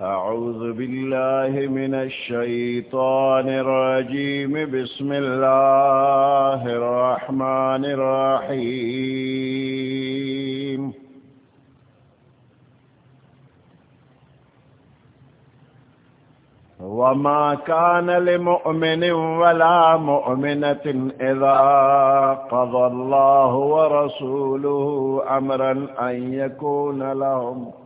أعوذ بالله من الشيطان الرجيم. بسم الله الرحمن الرحيم. وما كان لمؤمن ولا مؤمنة إذا قضى الله ورسوله أمرا أن يكون لهم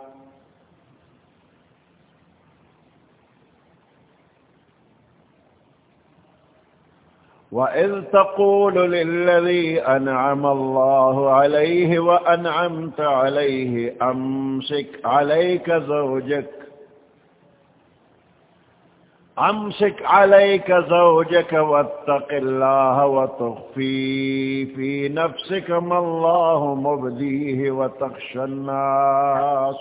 وإذ تقول للذي أنعم الله عليه وأنعمت عليه أمسك عليك زوجك أمسك عليك زوجك واتق الله وتخفي في نفسك ما الله مبديه وتخشى الناس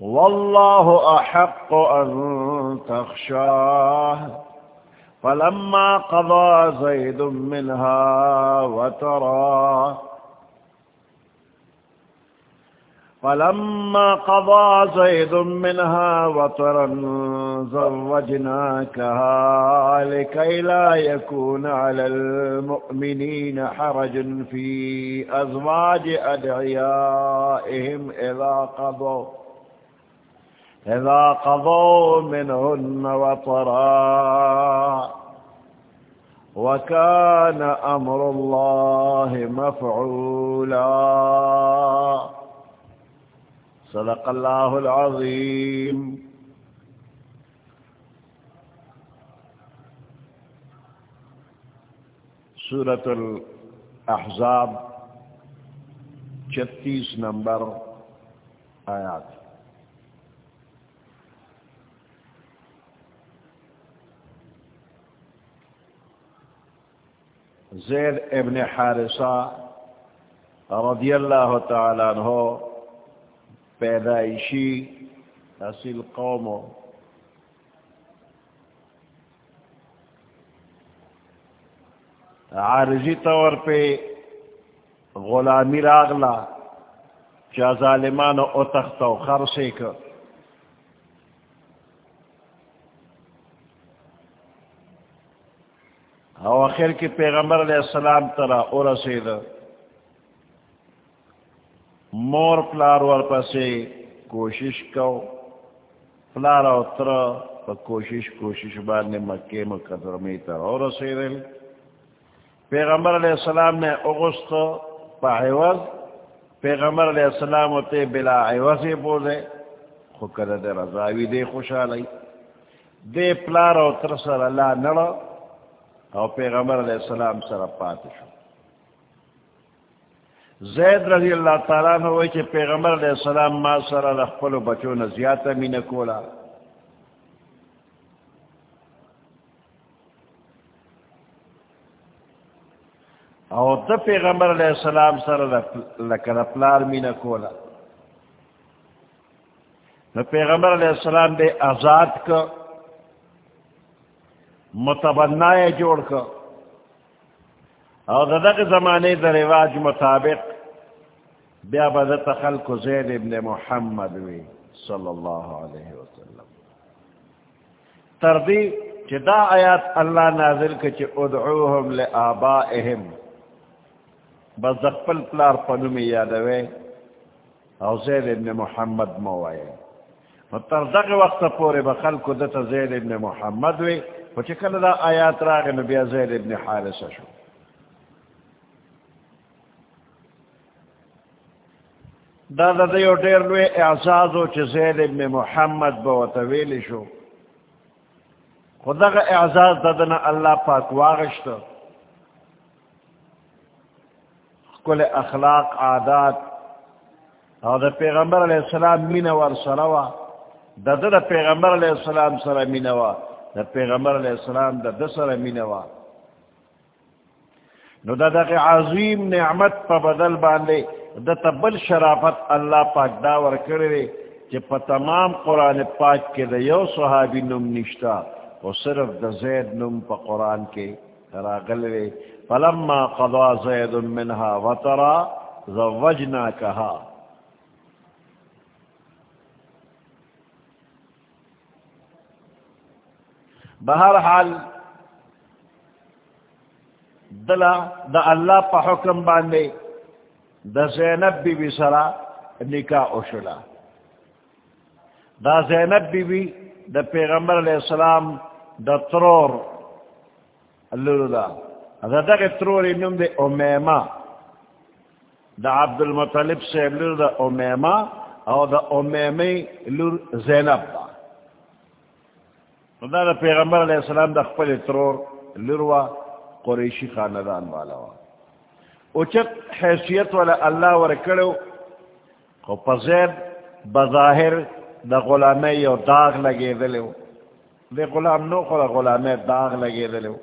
والله أحق أن تخشاه فلما قضى زيد منها وترى فلما قضى زيد منها وترا زوجناكها لكي لا يكون على المؤمنين حرج في أزواج أدعيائهم إذا قضوا. إذا قضوا منهن وطرا وكان أمر الله مفعولا. صدق الله العظيم. سورة الأحزاب چتیس نمبر آیات. زید ابن حارثہ رضی اللہ تعالیٰ عنہ پیدائشی اصل قوم عارضی طور پہ غلامی راغلا چا ظالمان او تخت و خرسے کا او آخر کی پیغمبر علیہ السلام ترا اور سید مور پلار ور پسے کوشش کو پلار او تر پا کوشش کوشش بعد نے مکے مقدر میں تر اور سید پیغمبر علیہ السلام نے اغسط پا عوض. پیغمبر علیہ السلام تے بلا عوضی بولے خو کردے رضاوی دے خوشحالی دے پلار او تر سر اللہ نڑا او پیغمبر علیہ السلام سر پات شو. زید رضی اللہ تعالیٰ نے ہوئی کہ پیغمبر علیہ السلام ما سر رخپل و بچو نے زیادہ مین کولا او تا پیغمبر علیہ السلام سر لکن پلار مین کولا نو پیغمبر علیہ السلام دے آزاد کا متبنا جوڑ کر۔ اور ددک زمانے در رواج مطابق بیا بدت خلق زید ابن محمد وی صلی اللہ علیہ وسلم۔ تردی دا آیات اللہ نازل کے چی ادعوهم لآبائهم، بس دقبل پلار پنمی یادوے او زید ابن محمد موائے تردق وقت پورے بخلق دتا زید ابن محمد وی کل دا آیات راغ نبی زید ابن حارس شو. دا دا دیو دیر لوی اعزازو چه زید ابن محمد با وطویلی شو. خدا کا اعزاز ددنا اللہ پاک واغشتا کل اخلاق، عادات. اور دا پیغمبر علیہ السلام مینوار سروا دا دا پیغمبر علیہ السلام سر مینوار دا پیغمبر علیہ السلام دا دسر مینوا نو دا دا عظیم نعمت پا بدل باندے دا تبل شرافت اللہ پاک دا ورکڑے چی پا تمام قرآن پاک کے دا یو صحابی نم نشتا و صرف دا زید نم پا قرآن کے راغلے فلما قضا زید منها وطرا زوجنا کہا بہرحال، دلا، دا اللہ پا حکم باندے، دا زینب بی بی سرا نکاح اشلا۔ دا زینب بی بی دا پیغمبر علیہ السلام، دا ترور، اللولو دا۔ دا دا ترور انم دے امیما دا عبد المطلب سے اللولو دا امیما او دا امیمی لور زینب۔ دا دا دا پیغمبر علیہ السلام دا خپل ترور لوروا قریشی خاندان والا وا اچت حیثیت والا اللہ ورکڑو خو پزید بظاہر دا غلامی یو داغ لگے دلو دے غلام نو خو دا غلامی داغ لگے دلو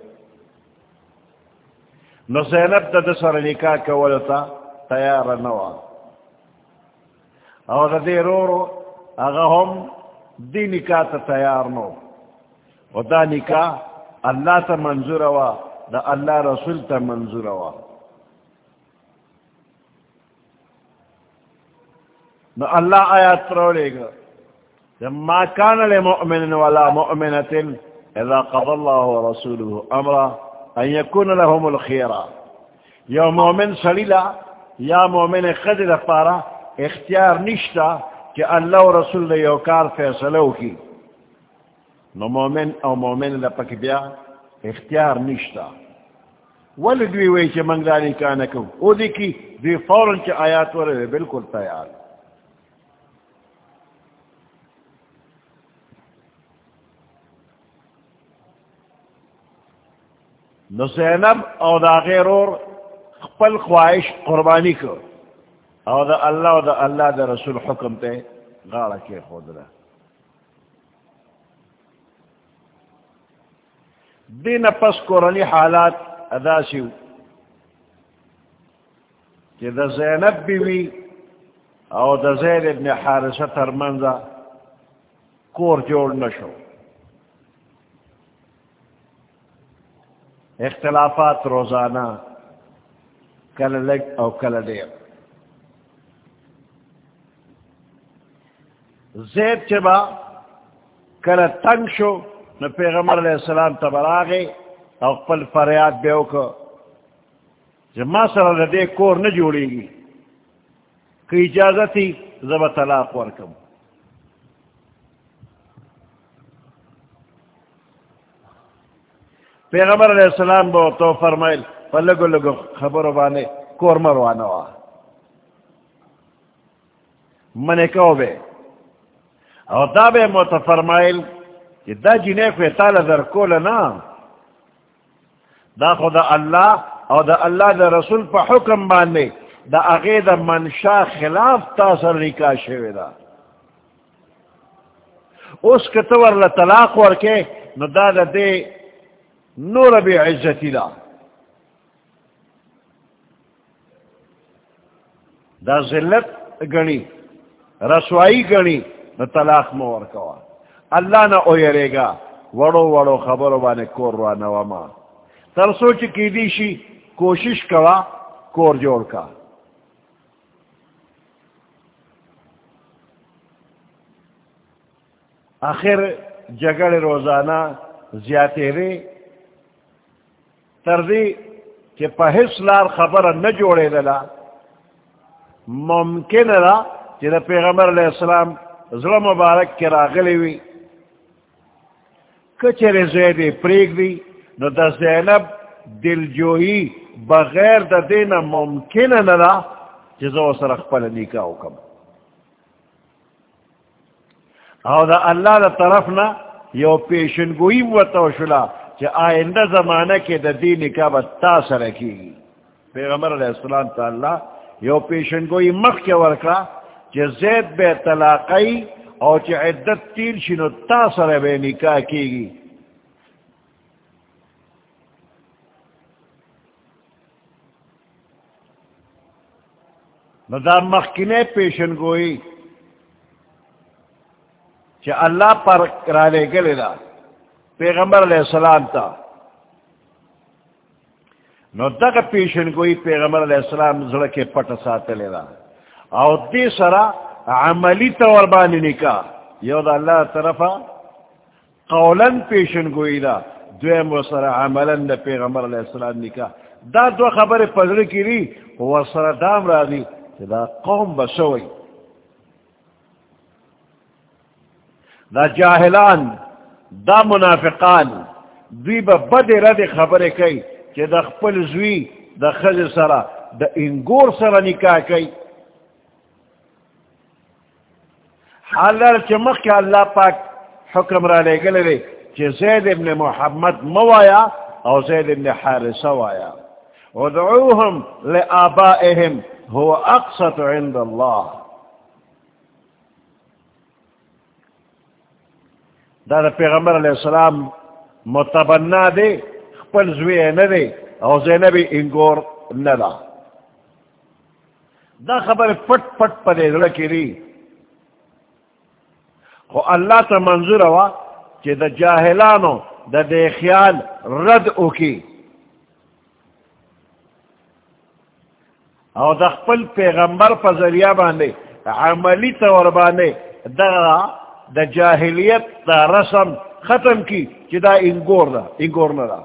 نو زینب دا دسر نکاح کولو تا تیار نوا او دا دے رو رو اگا ہم دی نکاح تا تیار نو و دا نکاح اللہ تا منظور ہوا دا اللہ رسول تا منظور ہوا نو اللہ آیات ترولے گا ما كان لمؤمن ولا مؤمنة اذا قضى الله ورسوله امرا ان يكون لهم الخيرا يا مؤمن سليلا يا مؤمن قدر پارا اختیار نشتا کہ اللہ و رسول نے یوکار فیصلو کی نو مومن او مومن لپک بیا اختیار نشتا. ولی دوی وی چی منگ دانی کانکو او دی کی دوی فوراں چی آیات ورے بالکل تیار. نو زینب او دا غیر اور خپل خواہش قربانی کو او دا اللہ او دا اللہ دا رسول حکم تے غاڑا کے خود رہا دین پس قرآنی حالات ادا شیو. کہ دا زینب بیوی او دا زید ابن حارسہ ترمنزا کور جوڑ نشو. اختلافات روزانہ، کل لگ او کل دیر. زید چبا کل تنگ شو نو پیغمبر علیہ السلام تبراغے او قبل فریاد بیو کو جب ما سر ردے کور نہ جوڑے گی کہ اجازتی زب طلاق ورکم. پیغمبر علیہ السلام بو تو فرمائل فلگو لگو خبرو بانے کور مروانا وا منے کو بے او دا بے متفرمائل کہ دا جنے کو تال در کول نا دا خدا اللہ او دا اللہ دا رسول پا حکم باندے دا اغید منشا خلاف تاثر نکاح شوی دا اس کتور لطلاق ورکے نو دا دا دے نور بی عزتی دا دا ذلت گنی رسوائی گنی نو طلاق مور کوا اللہ نہ اویرے گا۔ وڑو وڑو خبرو بانے کور روانا وما تر سوچ کی دیشی، کوشش کوا، کور جوڑ کا۔ آخر جگڑ روزانہ زیادہ رے۔ تردی کہ پہس لار خبر نہ جوڑے دلا۔ ممکن را کہ پیغمبر علیہ السلام ظلم مبارک کے راغلی ہوئی کچر زید پریگ دی، نو دا زینب دل جوئی بغیر دا دینا ممکن ندا جزو سر اخپل نکاو کم او دا اللہ دا طرف نا یو پیشن گوئی موتا شلا چا آئندہ زمانہ کے دا دی نکاح بتا سر کی۔ پیغمبر علیہ السلام تا اللہ یو پیشن گوئی مخ کے ورکا چا زید بے طلاقی او چې عدت تیر شي نو تا سره به نکاح کیږي نو دا مخکینه پیشن گوئی چې الله پر را لے گلے دا، پیغمبر علیہ السلام تا. نو دغه پیشن گوئی پیغمبر علیہ السلام زړه کې پټ ساتلې دا. او دې سره عملی طور بانی نکا یو دا اللہ طرفا قولن پیشن گوئی دا. دویم و سرا عملن دا پیغمبر علیہ السلام نکا دا دو خبر پذر کی ری و سرا دام را دی دا قوم بسوئی دا جاہلان دا منافقان، دوی با بد رد خبر کئی کہ دا خپل زوی دا خز سرا دا انگور سرا نکاح کئی حالر چمخ کے اللہ پاک حکم را لے گلے لے چی زید ابن محمد موایا او زید ابن حارس وایا. ودعوهم لآبائهم، هو اقصت عند اللہ. دا دا پیغمبر علیہ السلام متبنا دے، خپل زوی ندے او زینبی انگور ندا دا. خبر پٹ پٹ پدے دلکی ری خو اللہ تا منظور ہوا کہ دا جاہلانو دا دے خیال رد اوکی. او دا خپل پیغمبر پا ذریعہ باندے، عملی طور باندے، دا دا جاہلیت دا رسم ختم کی کہ دا انگور دا، انگور ندا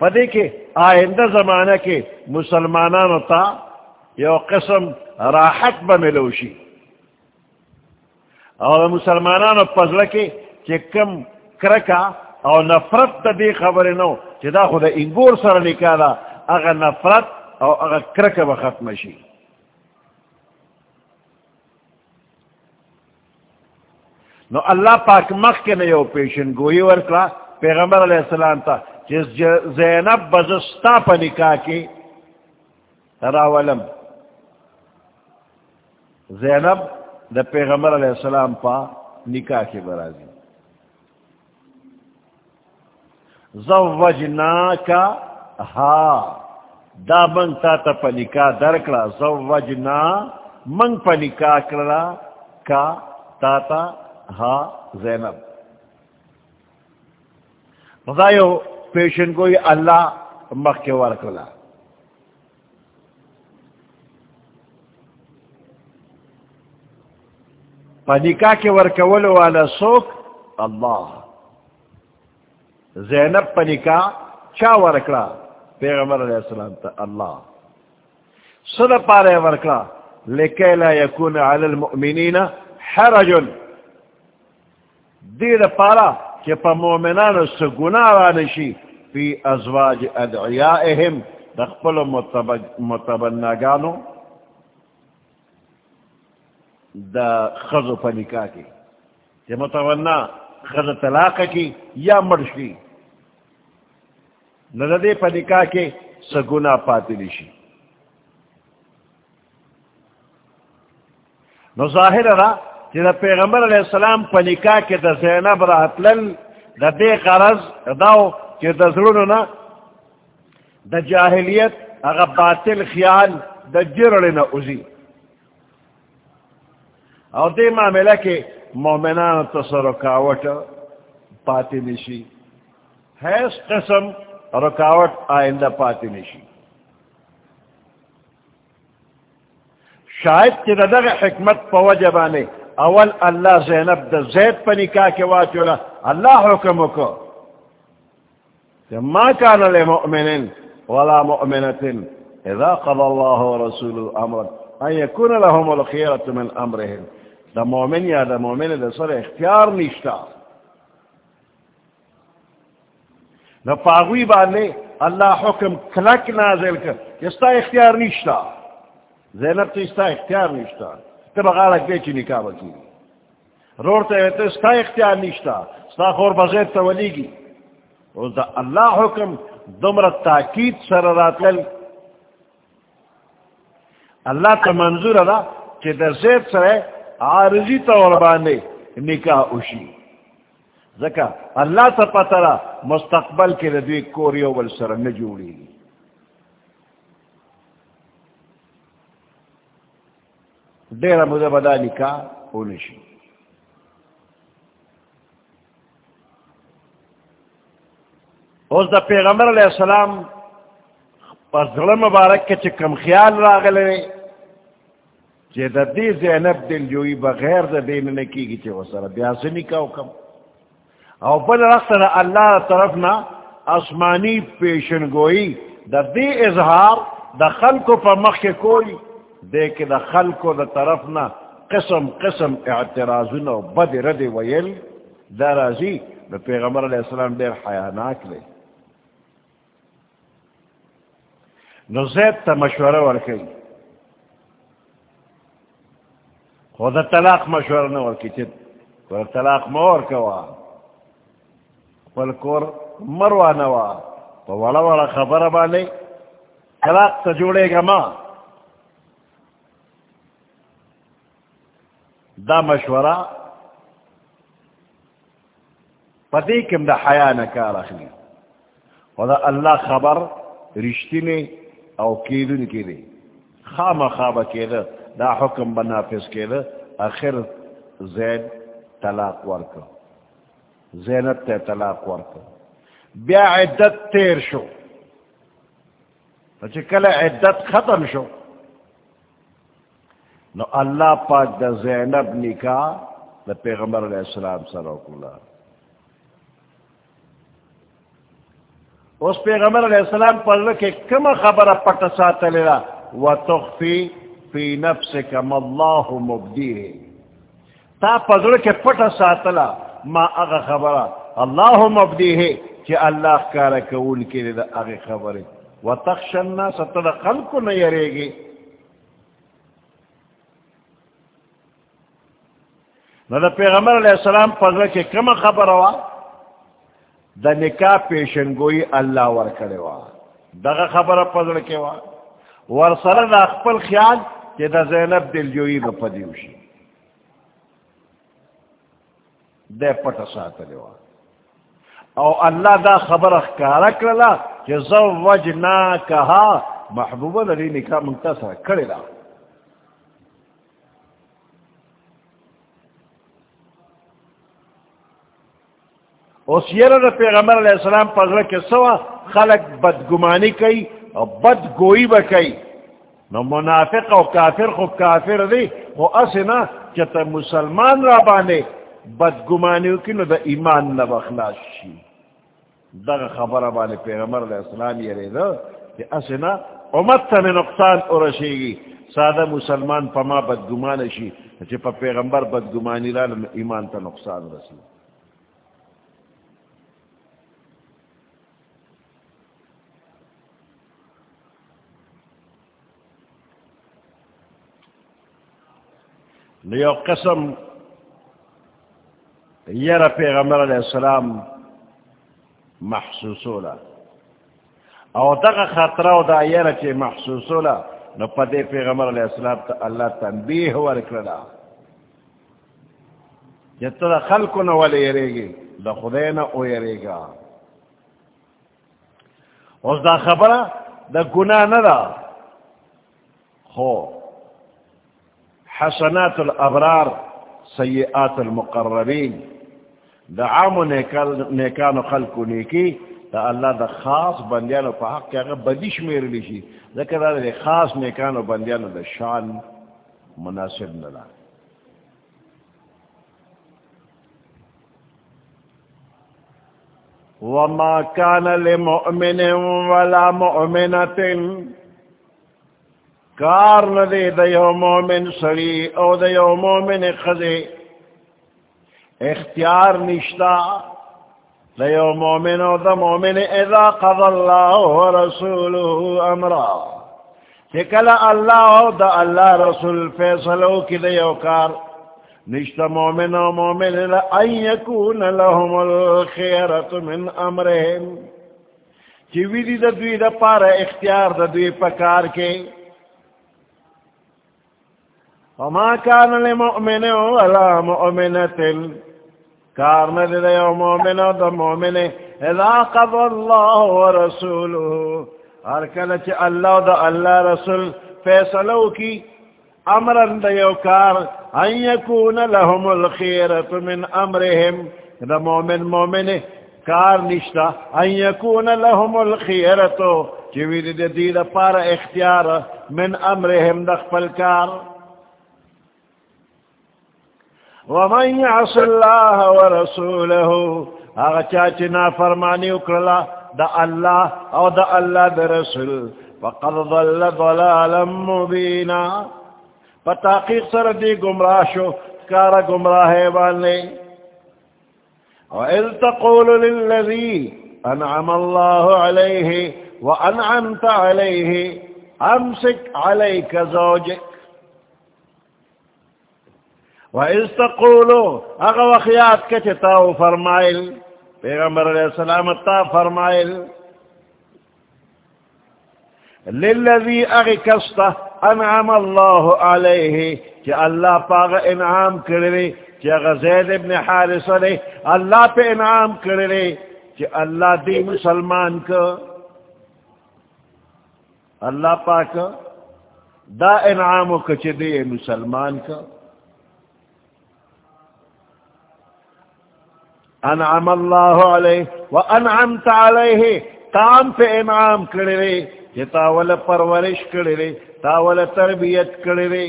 پدے کے آئندہ زمانہ کے مسلمانانو تا یو قسم راحت بملوشی اور مسلمانانو پزل کے کہ کم کرکا او نفرت تا دی خبر نو کہ دا خود انگور سر نکالا اگر نفرت او اگر کرکا بختم شی نو اللہ پاک مخ کے نیو پیشن گوئی ورکلا پیغمبر علیہ السلام تا جس زینب بزستا پا نکاح کی راولم. زینب دا پیغمبر علیہ السلام پا نکاح کے برازی زوجنا کا ہا دا من تا تا پا نکاح درکلا زوجنا، من پا نکاح کرلا کا تا تا ہا زینب. رضایو پیشن کوئی اللہ مخ کے ورکلا پنکا کے ورکول والا سوک اللہ زینب پنکا چا ورکلا پیغمبر علیہ السلام تا اللہ صدا پارے ورکلا لکے لا یکون علی المؤمنین حرج دید پارا کہ پا مومنان سے گناہ رانشی فی ازواج ادعیائهم دخپل متبناگانو متبن دا خزو پا نکاح کی کہ متونا خز طلاق کی یا مرشی ندے پا نکاح کے سگنا پاتلی شی نو ظاہر را کہ دا پیغمبر علیہ السلام پا نکاح کے دا زینب رات لل دا دے قرض داو کہ دا ضرور نا دا جاہلیت اگا باطل خیال دا جرڑ نا ازی او دے معاملہ کے مومنان تصر رکاوٹ پاتی نشی حیث قسم رکاوٹ آئندہ پاتی نشی شاید کی ردغ حکمت پو جبانے اول اللہ زینب دا زید پا نکاح کے واچولا اللہ حکم کو ما كان لمؤمن ولا مؤمنة إذا قضى الله ورسوله أمرا أن يكون لهم الخيرة من أمرهم دا مومن یا دا مومن دا سر اختیار نشتا نہ پاغوی بانے اللہ حکم کلک نازل کر استا اختیار نشتا زینب تو استا اختیار نشتا تب غالک دے چی نکاح بکی روڑتے ہیں تو استا اختیار نشتا استا خور بغیر تولی گی. اور دا اللہ حکم دمر تاکید سر راتل اللہ کا منظور ادا کہ دا زید سر عارضی طور بانے نکاح اشی زکا اللہ تا پترا مستقبل کے ردوی کوریو بل سر والسر نجوڑی ڈیرا مجھے بدا نکاح اونشی۔ اس دا پیغمبر علیہ السلام پس ظلم مبارک کے چکم خیال راغلے۔ چی دا دی زینب دل جوئی بغیر دا دین نکی گی چی وصر بیاسنی کا حکم او بل رخت دا اللہ طرفنا اسمانی پیشن گوئی دا دی اظہار دا خلق پا مخ کوئی دے کے دا خلق دا طرفنا قسم قسم اعتراضنا بد رد ویل. دا رازی دا پیغمبر علیہ السلام دیر حیاناک لے نو زید تا مشورہ ورکی خود طلاق مشورہ نہ ورکی چت طلاق مور کوا پلکور مروا نوا تو وڑا وڑا خبر بانے طلاق تا جوڑے گا ماں دا مشورہ پتی کم دا حیا نکار اخلی خدا اللہ خبر رشتی نے او کیدن کی دی. خام خواب کی دا حکم بنافذ کی دی اخر زید طلاق ورکو. زینت تے طلاق ورکو. بیا عدت تیر شو. چی کل عدت ختم شو. نو اللہ پاک دا زینب نکاح دا پیغمبر علیہ السلام سر اس پیغمبر علیہ السلام پر کے کم خبر پٹ سات لیلا و تخفی فی نفس کم اللہ مبدی تا پزر کے پٹ ساتلا ما اغا خبر اللہ مبدی ہے کہ اللہ کارا کول کے لیے اغا خبر و تخشننا ستر خلق نہیں رے گی نہ پیغمبر علیہ السلام پزر کے کم خبر ہوا؟ دا نکاح پیشن گوئی اللہ ور کرے وا. دغه خبر پزړ کې وا. ور سره د خپل خیال چې د زینب دل جوئی به پدیو شي د پټ ساتل او الله دا خبر اخکارا کړلا چې زوجنا کها محبوبه د نکاح منتصر کړی دا اس دا پیغمبر علیہ السلام پزر کے سوا خلق بدگمانی کئی اور بد گوئی بکئی نو منافق او کافر خو کافر دی، خو اسنا چتا مسلمان را بانے بدگمانیو کی نو دا ایمان نبخلاش شی دا خبر بانے پیغمبر علیہ السلام یہ رہے دا کہ اسنا امت تا میں نقصان ارشے گی سادہ مسلمان پما بدگمان شی چپا پیغمبر بدگمانی را ایمان تا نقصان رسی نیو قسم یر پیغمبر علیہ السلام محسوسولا. او دغه خطر او دا یر چی محسوسولا، نو پدے پیغمبر علیہ السلام تا اللہ تنبیح ورکرلا جتا دا خلقو نو ولی یرے گی دا خدینا او یرے گا اس دا خبر دا گناہ ندا خو حسنات الابرار سیئات المقربین. دا عام و نیکان و خلق و نیکی، دا اللہ دا خاص بندیانو پا حق کیا بدیش میرے لیشی. ذکر دا دا خاص نیکان نیکانو بندیانو دا شان مناسب ندا. وما كان لمؤمن ولا مؤمنة کار نہ دے دیو مومن سری او دیو مومن خزے۔ اختیار نشتا۔ دیو مومن او دا مومن اذا قض اللہ و رسوله امرا۔ چکل اللہ او دا اللہ رسول فیصلو کی دیو کار۔ نشتا مومن او مومن لأن یکون لهم الخیرت من امرهم چیوی دی دا دوی دا پارا اختیار دا دوی پکار کے۔ وما كان لمؤمن ولا مؤمنة. كارن لدي مؤمن ودا مؤمن إذا قضى الله ورسوله. أركنت الله ودا الله رسول فيصلوا كي امرن دیو کار ان لهم الخیرت من امرهم دا مومن مومن کار نشتا ان یکون لهم الخیرت چوید دی دی دا پار اختیار من امرهم دا خپل کار. ومن يعص الله ورسوله اغا چاچنا فرمانی اکرلا دا اللہ او دا اللہ دا رسول، فقد ضل ضلالا مبینا. فتحقیق سر دی گمراہ شو کارا گمراہ والنے وَإِذْ تَقُولُ لِلَّذِي أَنْعَمَ اللَّهُ عَلَيْهِ وَأَنْعَمْتَ عَلَيْهِ أَمْسِكْ عَلَيْكَ زَوْجِكَ وَإِذْ تَقُولُ اَغَا وَخِيَاتْ كَچِتَاو فرمائل پیغمبر علیہ السلام تا فرمائل لِلَّذِي أَغِ كَسْتَ انعم اللہ علیہ کہ اللہ پاغ انعام کرے کہ غزید ابن حارس علیہ اللہ پہ انعام کرے کہ اللہ دی مسلمان کو اللہ پاک دا انعام کچھ دی مسلمان کو انعم اللہ علیہ وانعمت علیہ. تام پہ انعام کرے کہ تاول پرورش کرے تاول تربیت کرے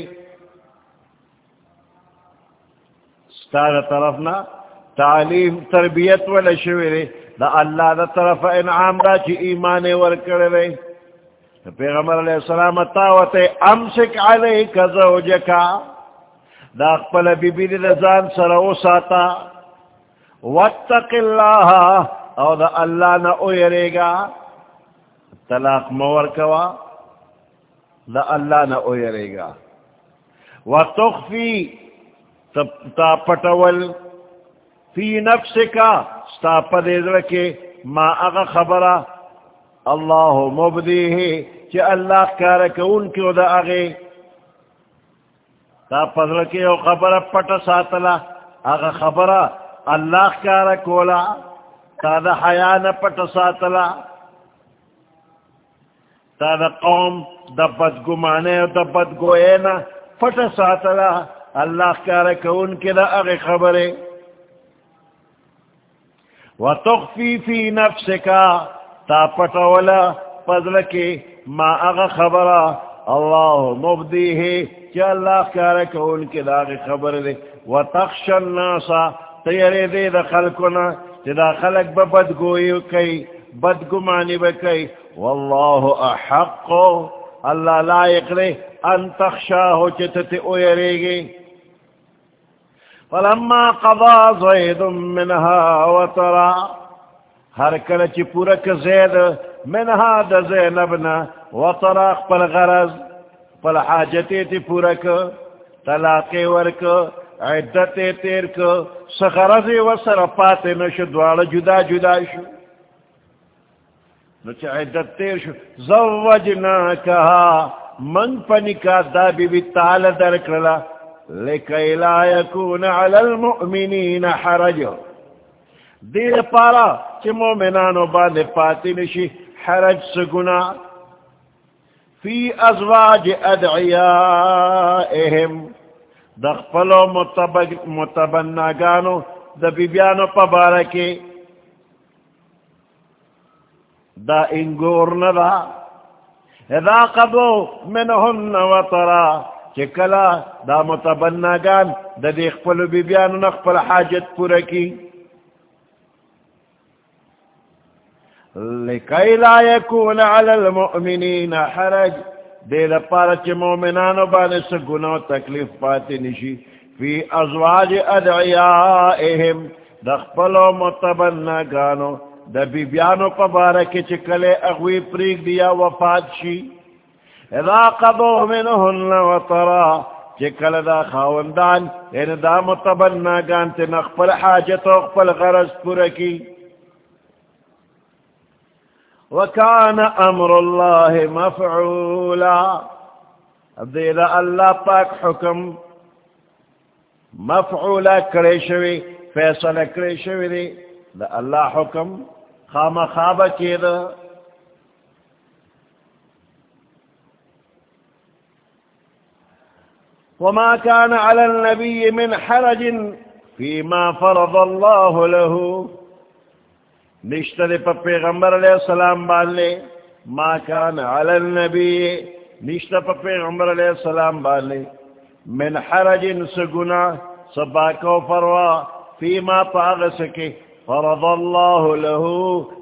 ستارہ طرفنا تعلیم، تربیت والا شویرے دا اللہ دا طرف انعام دا چی ایمان ور کرے پیغمبر علیہ السلام تاوت امسک علیک زوجکا دا اقبل بی بی دا زان سر او ساتا. واتق اللہ او دا اللہ نا اویرے گا طلاق مور کوا، دا اللہ نہ اویرے گا وتخفی، تا پٹول، فی نفس کا ستا پدیدر کے ما اغا خبرہ، اللہ مبدی ہے کہ اللہ کارک ان کیوں دا اغے۔ تا پدر کے او خبرہ پٹ ساتلا اغا خبرہ اللہ کارک اولا تا دا حیان پٹ ساتلا۔ تا دا قوم دا بدگمانے دا بدگوئے نا پٹ ساتلا۔ اللہ کارا کون کے دا اغی خبرے۔ وتخفی فی نفسکا، تا پٹولا پدلکی ما اغا خبرا اللہ مبدی ہے کہ اللہ کارا کون کے دا اغی خبر دے۔ وتخش الناسا تیرے دے دا خلقنا کہ خلق با بدگوئی کئی، بدگمانی بکئی واللہ احق، اللہ لائق رے ان تخشاہو چتت اویرے گے فلما قضا زید منها وطرا، ہر کلچ پورک زید منها دا زینبنا، وطرا پل غرز پل حاجتی تی پورک طلاقی ورک عدت تیر تیرک سخرزی وسر پاتے نشو دوال جدا جدا شو. نو چا عدت تیر شو زوجنا کہا من پنکا دا بی بی تعالی درکرلا لکی لا یکون علی المؤمنین حرج. دیر پارا چی مومنانو باندے پاتی نشی حرج سگنا فی ازواج ادعیائهم. دخپلو متبناگانو دا بی بیانو پبارکی دا انګور انگور ندا اذا قضو منهن وطرا چکلا دا متبناگان دا دی خپل بی بیانو نخپل حاجت پورا کی لکی لا یکون علی المؤمنین حرج. دے دا پارا چی مومنانو بانے سگنو تکلیف پاتی نشی، فی ازواج ادعیائهم دا خپلو متبناگانو، دا بی بیانو پا بارکی چکلے اغوی پریگ دیا وفات شی۔ اذا قضو منہن وطرا چکل دا خاوندان ان دا متبنا گانتی نخپل حاجت و خپل غرز پرکی وکان امر اللہ مفعولا دیدہ اللہ پاک حکم مفعولا کرے شوی، فیصلہ کرے شوی دی دا اللہ حکم خام خواب کی دا وما كان على النبي من حرج فيما فرض الله له۔ نشتر پا پیغمبر علیہ السلام بالے ما كان على النبي نشتر پا پیغمبر علیہ السلام بالے من حرج سگنا سباکو فروا فيما پاغ سکے فرض الله له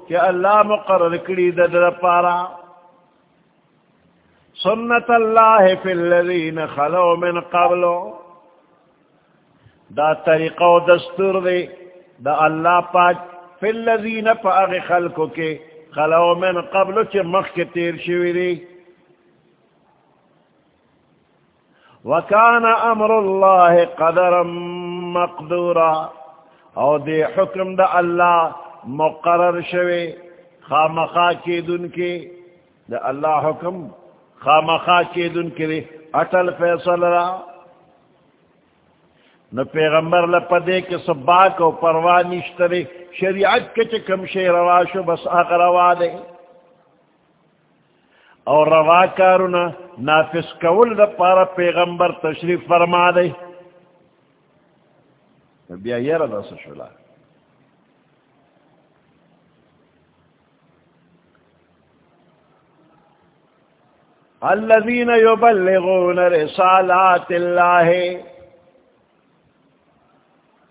کہ اللہ مقرر کری ددر پارا۔ سنت اللہ فی الذین خلو من قبلو دا طریقہ و دستور دے، دا اللہ پاک فی الذین فاغ خلقو کے خلو من قبلو چی مخ کے تیر شوی دی. وکان امر اللہ قدرا مقدورا. او دے حکم دا اللہ مقرر شوی خامخا کی دن کی دا اللہ حکم خامخا کے دن کے اٹل فیصل را. نہ پیغمبر لپدے کے سبا کو پروا نشترے، شریعت کے چکم شے رواشو بس آگ روا دے۔ اور روا کارونا نافس کول دا پارا پیغمبر تشریف فرما دے۔ بیا یہ رضا سشلا الذين يبلغون رسالات الله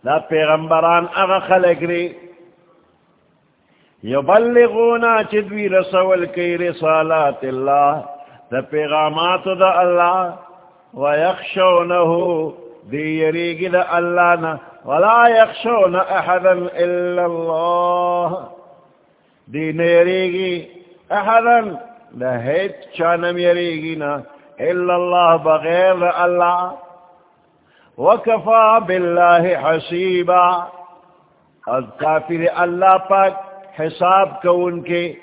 لا پیغمبران اغا خلق ری یبلغونا چدوی رسول کی رسالات اللہ. دا پیغامات دا اللہ. ویخشونه دی یریگی دا اللہ نا. ولا یخشون احدا الا اللہ. دی نیریگی احدا لہیت چانم یریگینا الا اللہ بغیر اللہ. وکفا باللہ حسیبا۔ از کافر اللہ پاک حساب کو ان کے۔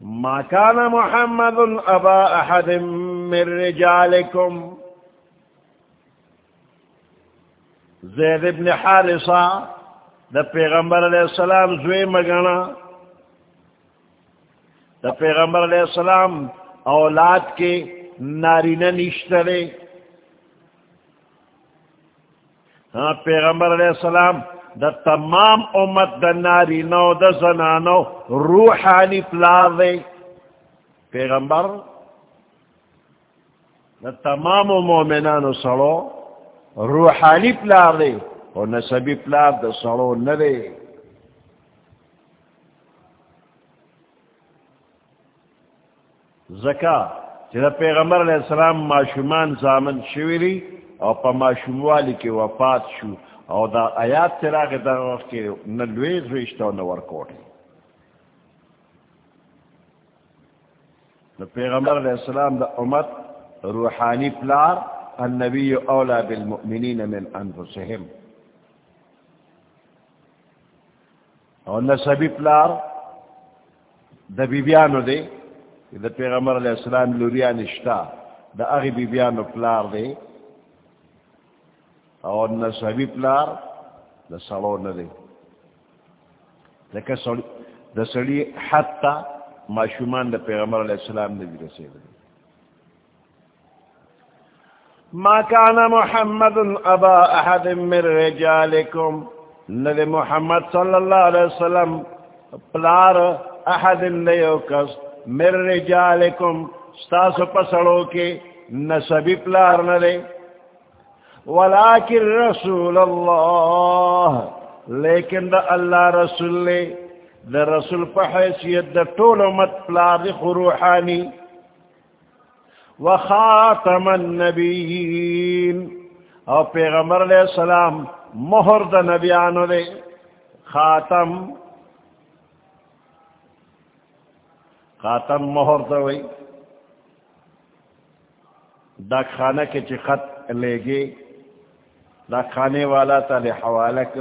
ما كان محمد ابا احد من رجالكم زید ابن حارثہ، دا پیغمبر علیہ السلام زوی مگنا۔ دا پیغمبر علیہ السلام اولاد کے ناری نشترے۔ پیغمبر علیہ السلام دا تمام امت دا ناری نو دا زنانو روحانی پلار دے پیغمبر دا تمام مومنانو سڑو روحانی پلار دے اور نسبی پلار دا سڑو ندے زکا چرا پیغمبر علیہ السلام معشومان زامن شویری او پا معشوم والی کے وفات شو، او دا آیات تراغ دا وقت کے نلویز رشتہ و نورکوٹ دا پیغمبر علیہ السلام دا امت روحانی پلار، النبی اولا بالمؤمنین من انفسهم. او نسبی پلار دا بیبیانو دے دا پیغمبر علیہ السلام لوریا نشتا دا اغی بی بیانو پلار دے اور نصبی پلار دا سلو ندے لکہ دا سلی حتی معشومان دا پیغمبر علیہ السلام ندی جی رسید۔ دے ما كان محمد ابا احد من رجالكم ندی محمد صلی اللہ علیہ وسلم پلار احد نیو کس مر رجالکم، ستاسو پسڑو کے نسبی پلار ندے ولیکن رسول اللہ لیکن دا اللہ رسول لے، دا رسول پا حیثیت دا طول مت پلار دی وخاتم النبیین. او پیغمبر علیہ السلام مہر دا نبیانو دے خاتم. خاتم مہر دوئی دا خانہ کے چی خط لے گے دا کھانے والا تا لے حوالک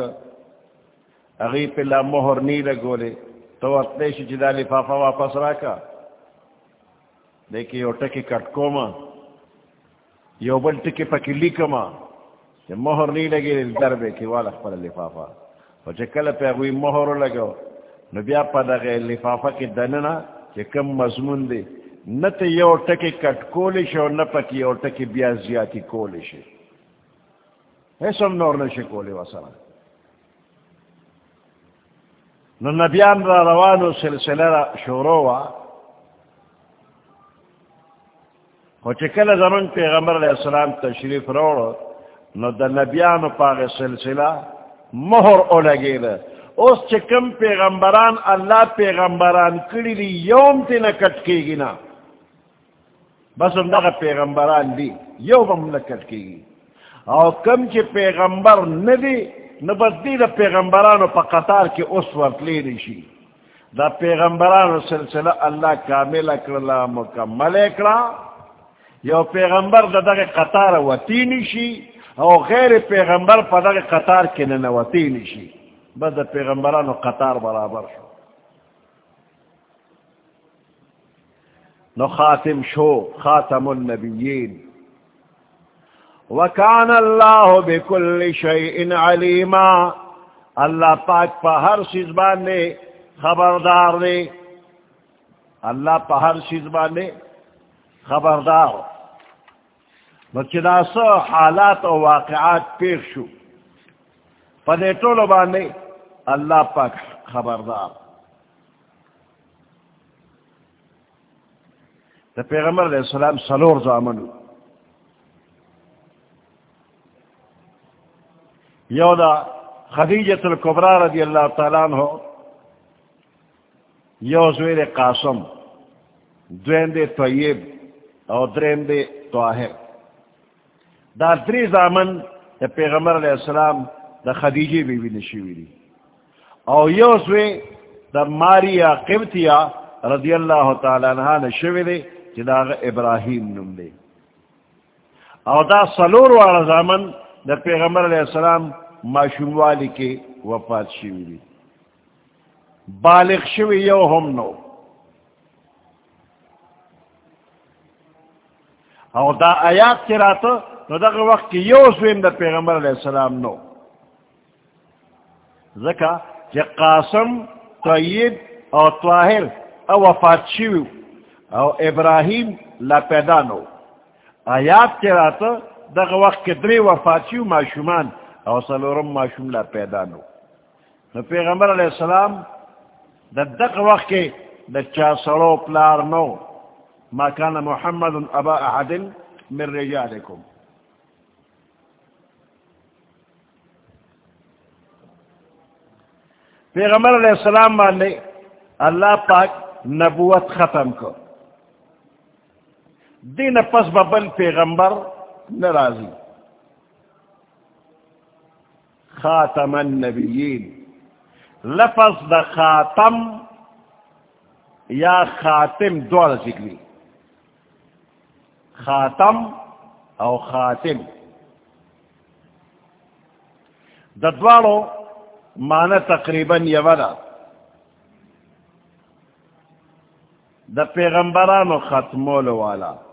اغی پہ لا مہر نی لگولے تو اتنے شی جدا لفافہ واپس راکا۔ دیکھیں یو ٹکی کٹکو ما یو بل ٹکی پکی لیکما۔ چی مہر نی لگے در بے کی والا خپل لفافہ۔ و چی کل پہ اگوی مہر لگو۔ نو بیا پا دا غیر لفافہ کی دننا کہ کم مضمون دے۔ نہ تو یو ٹکی کٹ کولش اور نہ پکی یو ٹکی بیا زیاتی کولش ایسم نور نشے کولی وسرا نو نبیان را روانو سلسلہ را شورو وا خو چکل زمان پیغمبر علیہ السلام تشریف روڑو نو دا نبیانو پاگ سلسلہ مہر او لگی دا اس چکم پیغمبران اللہ پیغمبران کری دی یوم تی نکٹ کی گی نا بس ہم دا پیغمبران دی یوم ہم نکٹ کی گی او کم چی پیغمبر ندی نبدی دا پیغمبرانو پا قطار کی اس وقت لی شی دا پیغمبرانو سلسلہ اللہ کامل اکرلا مکمل اکرلا یو پیغمبر دا دا قطار وطینی شی او غیر پیغمبر پا دا قطار کی ننوطینی شی بس دا پیغمبرانو قطار برابر شو. نو خاتم شو، خاتم النبیین. وکان اللہ بکل شیء علیما۔ اللہ پاک پا ہر چیز بانے خبردار دے اللہ پا ہر چیز بانے خبردار۔ بچدا سو حالات و واقعات پیش شو۔ پدے ٹولو بانے اللہ پاک خبردار۔ تو پیغمبر علیہ السلام سلور زامنو۔ یودا خدیجت القبرا رضی اللہ تعالیٰ عنہ یو زویر قاسم دوین دے طیب او درین دے طاہر۔ دا دری زامن دا پیغمبر علیہ السلام دا خدیجی بی بی نشیوی دی او یو زوی دا ماریا قبطیا رضی اللہ تعالیٰ عنہ نشیوی دی جدا ابراہیم نم دے۔ او دا سلور والا زامن دا دا پیغمبر علیہ السلام معشوم والی کے وفات شوی دی بالغ شوی یو ہم نو. او دا آیات کی راتو نو دا وقت کی یو سویم دا پیغمبر علیہ السلام نو. ذکا جی قاسم، طیب او طاہر او وفات شوی او ابراہیم لا پیدا نو. آیات کی راتو دا وقت کی دری وفات معشومان او سلورم معشوم لا پیدا نو. نو پیغمبر علیہ السلام دا دق وقت کے دا چا سلو پلار نو، ما کان محمد ابا احد من رجالکم. پیغمبر علیہ السلام باندے اللہ پاک نبوت ختم کو دین پس ببل پیغمبر نرازی خاتم النبیین۔ لفظ دا خاتم یا خاتم دوار ذکری۔ خاتم او خاتم۔ دا دوارو معنی تقریباً یودا دا پیغمبرانو ختمولو والا۔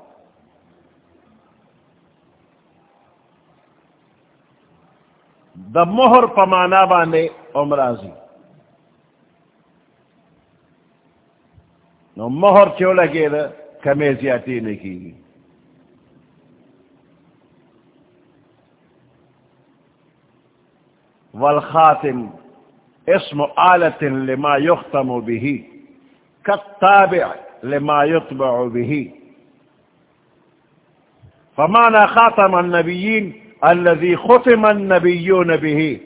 دا مہر پمانا بانے امراضی نو مہر کیوں لگے دا کمی زیادتی نہیں کی والخاتم اسم آلت لما يختم به كالتابع لما يطبع به. فمعنى خاتم النبيين الذي ختم النبيون به.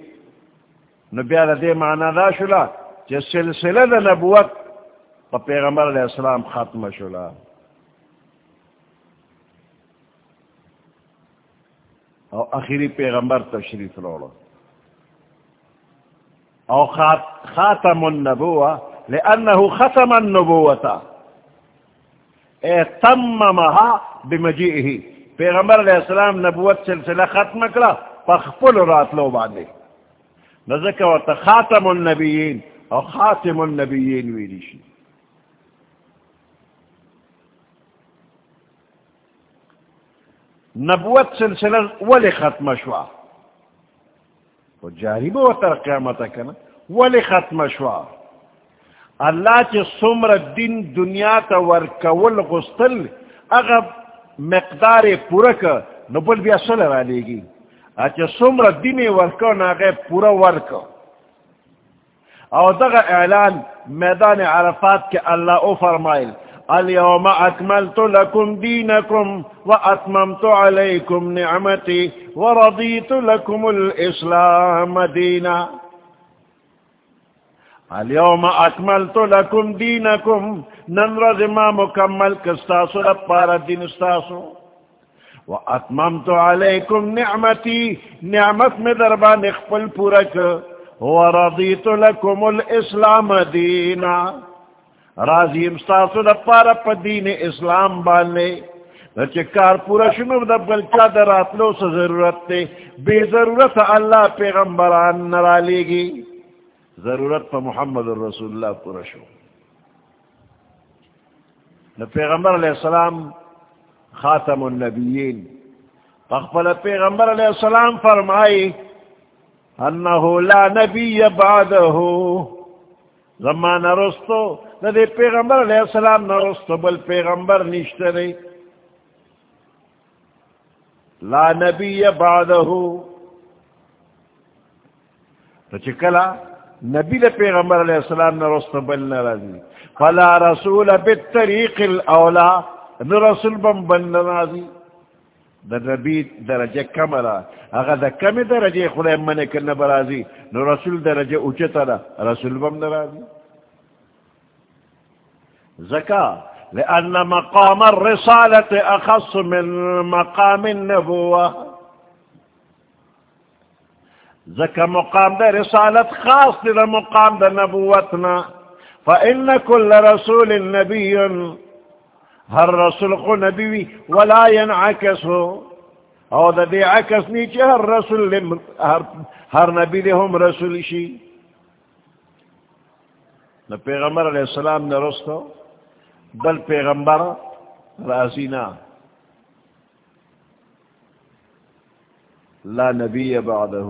نبي على دي معنى ذا شلا جس سلسلة نبوت فبيغمبر عليه السلام ختم شلا او اخیری پیغمبر تشریف لوڑا او خاتم النبوة، لأنه ختم النبوة. اے تممها بمجيئه. پیغمبر علیہ السلام نبوت سلسلہ ختم کرا پخپل رات لو باندے نزکہ ورطا خاتم النبیین او خاتم النبیین ویلی شی نبوت سلسلہ ولی ختم شوا و جاری بو تر قیامتا کنا ولی ختم شوا اللہ چ سمر دن دنیا تا ورکول غستل اغب مقدار پورک نبل بیا سل را لے گی اچھا سمر دن ورکو ناغے پورا ورکو او دغا اعلان میدان عرفات کے اللہ او فرمائل اليوم اکملت لکم دینکم و اتممت علیکم نعمتی و رضیت لکم الاسلام دینا. اليوم اکملت لکم دینکم ننرز ما مکمل کستاسو لپارا دین استاسو. و اتممت علیکم نعمتی نعمت میں دربان اخفل پورک. و رضیت لکم الاسلام دینا راضی امستاسو لپارا پا دین اسلام بانے. کار پورا شنو دا بلچا دا راتلو سے ضرورت تے. بے ضرورت اللہ پیغمبران نرا لے گی ضرورت پا محمد رسول اللہ پورا شو. پیغمبر علیہ السلام خاتم النبیین. اخبر پیغمبر علیہ السلام فرمائی، انہو لا نبی بعدہو زمان رستو ندے پیغمبر علیہ السلام نرستو، بل پیغمبر نشترے لا نبی بعدہو تو چکلا نبی دے پیغمبر علیہ السلام نے رست بل نرازی فلا رسول بالطریق الاولا نرسول بم بل نرازی در نبی درجہ کم را، اگر در کم درجہ خدا من کرنا برازی نو رسول درجہ اچتا را، رسول بم نرازی زکا لأن مقام الرسالة أخص من مقام النبوة۔ زکا مقام دا رسالت خاص دا مقام دا نبوتنا فإن كل رسول نبي هر رسول خو نبی ولا ينعكسه او دا دی عکس نیچے ہر رسول ہر, ہر نبی دے ہم رسول شی نہ پیغمبر علیہ السلام نے رستو بل پیغمبر رازینا لا نبی بعدہ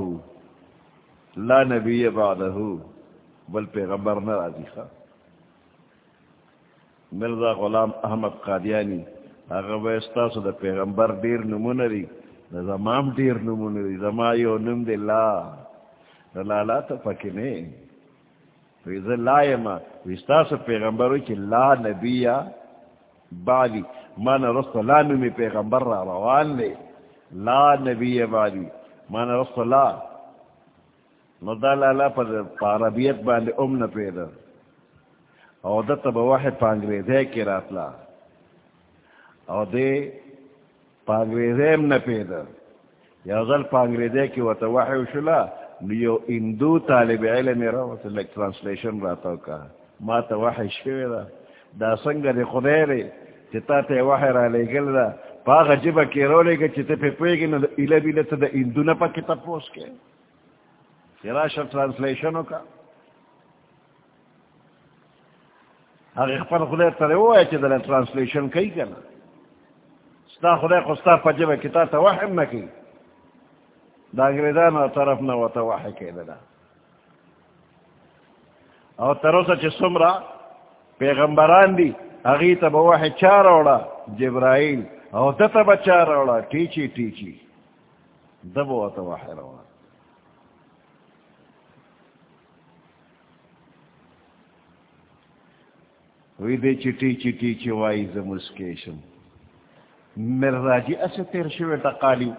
لا نبی بعدہو بل پیغمبر نہ راضی خواہ مرزا غلام احمد قادیانی اگر بیستاسو دا پیغمبر دیر نمونری دا زمام دیر نمونری زمایو نم دی لا. لا لا تا پکنے ویزا لا یما ویستاسو پیغمبرو چی لا نبی بعدی. مانا رسط لا نمی پیغمبر را روان لے لا نبی بعدی. مانا رسط لا. نو دا لالا پا عربیت باندے ام نا پیدا او دا تبا واحد پا انگریزے کی راتلا. او دے پا انگریزے ام نا پیدا یا ظل پا انگریزے کی وطا واحد شلا نیو اندو طالب علم را وطا لک ترانسلیشن راتاو کا ما تا واحد شوی دا دا سنگ دے خدای رے چتا تے واحد را لے گل دا پا غجبا کی رو لے گا چتا پی پویگی نا ایلا بیلا تا دا اندو نا پا کتا پوس کے راشر ٹرانسلیشن کا اگر خپل خدای ته وای چې د ټرانسلیشن کوي کنه ستا خدای خو ستا په جبه کې تا ته وحم نه کوي. دا انګریزانو طرف نه وته وحی کېده او تر اوسه چې څومره پیغمبران دي هغه ته به وحی چا راوړه؟ جبرائیل. او دته به چا راوړه؟ ټیچی ټیچی. دبه وته وحی راوړه. وی دے چٹی چٹی چوائی زمسکیشن مرزا جی اسے تیر شوی ٹقالیو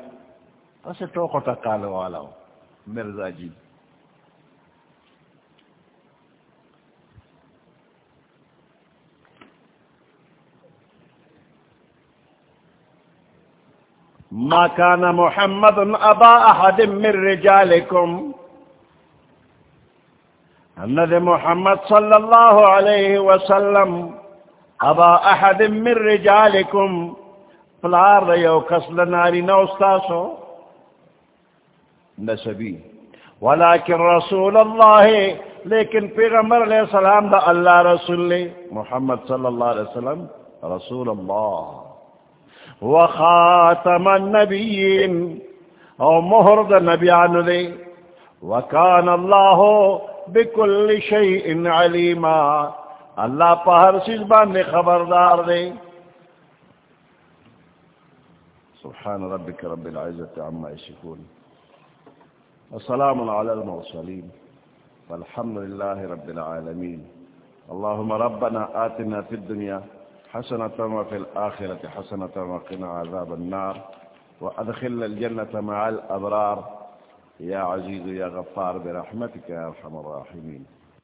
اسے ٹوکو ٹقالو والا مرزا جی ما كان محمد ابا احد من رجالكم ند محمد صلی اللہ علیہ وسلم ابا احد من رجالکم پلار ریو کسل ناری نوستاسو؟ نسبی ولیکن رسول اللہ لیکن پیغمبر علیہ السلام دا اللہ رسول محمد صلی اللہ علیہ وسلم، رسول اللہ. وخاتم النبیین، او مہر دا نبیان لے وکان اللہ بكل شيء عليما الله پہر سزبان خبردار دے۔ سبحان ربك رب العزة عما يشكون وسلام على المرسلين والحمد لله رب العالمين اللهم ربنا آتنا في الدنيا حسنة وفي الآخرة حسنة وقنا عذاب النار۔ وأدخلنا الجنة مع الأبرار يا عزيز يا غفار برحمتك يا أرحم الراحمين.